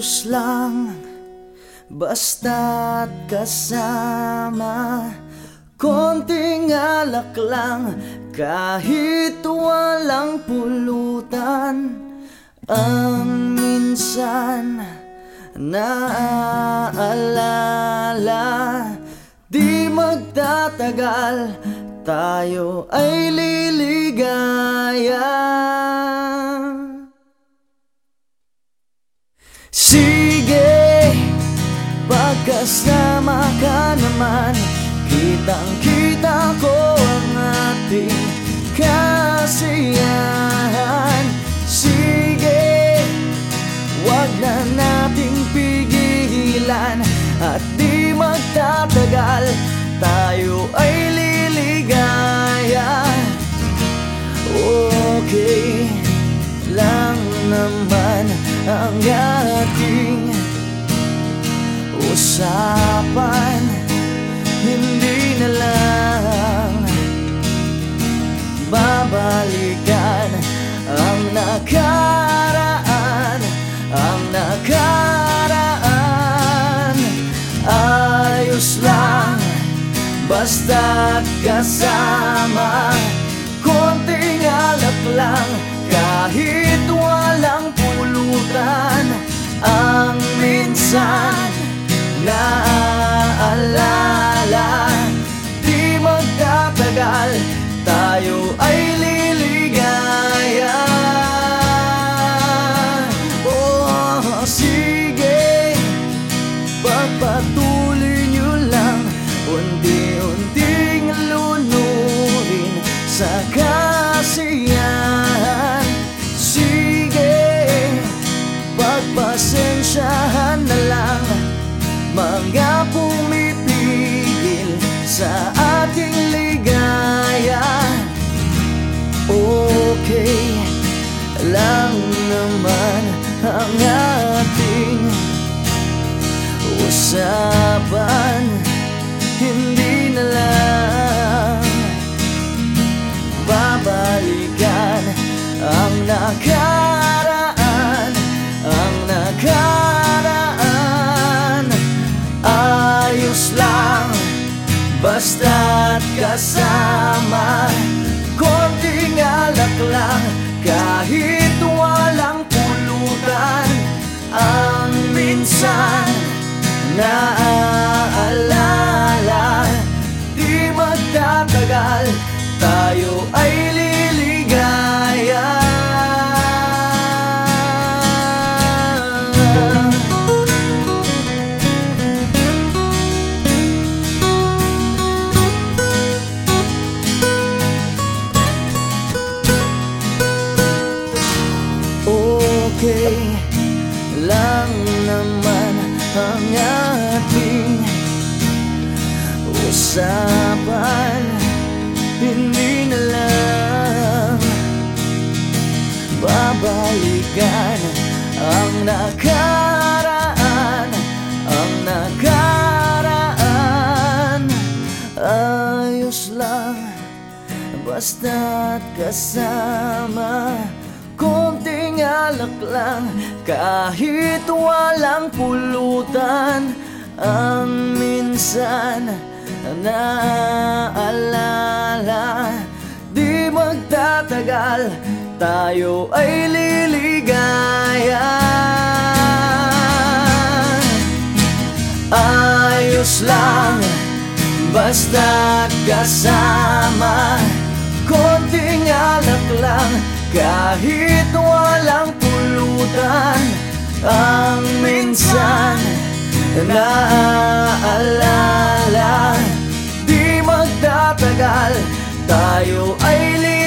Ayos lang Basta't kasama. Konting alak lang Kahit walang pulutan. Ang minsan Naaalala Di magtatagal Tayo ay liligaya Sige, pagkasama ka naman Kitang kita ko ang ating kasiyahan ating usapan. Hindi na lang babalikan ang nakaraan Ang nakaraan. Ayos lang basta't kasama. Konting alak lang minsan naaalala. Di magtatagal tayo ay liligaya. Oh, sige Pagpatuloy nyo lang. Unti-unting lunurin sa kasiyahan basta't kasama. Konting alak lang kahit walang pulutan Ang minsan naaalala ang ating usapan Hindi na lang. Babalikan ang nakaraan Ang nakaraan. Ayos lang basta't kasama Konting alak lang kahit walang pulutan Ang minsan naaalala Di magtatagal tayo ay liligaya. Ayos lang basta't kasama Konting alak lang kahit walang pulutan Ang minsan naaalala. Di magtatagal Tayo ay ligtas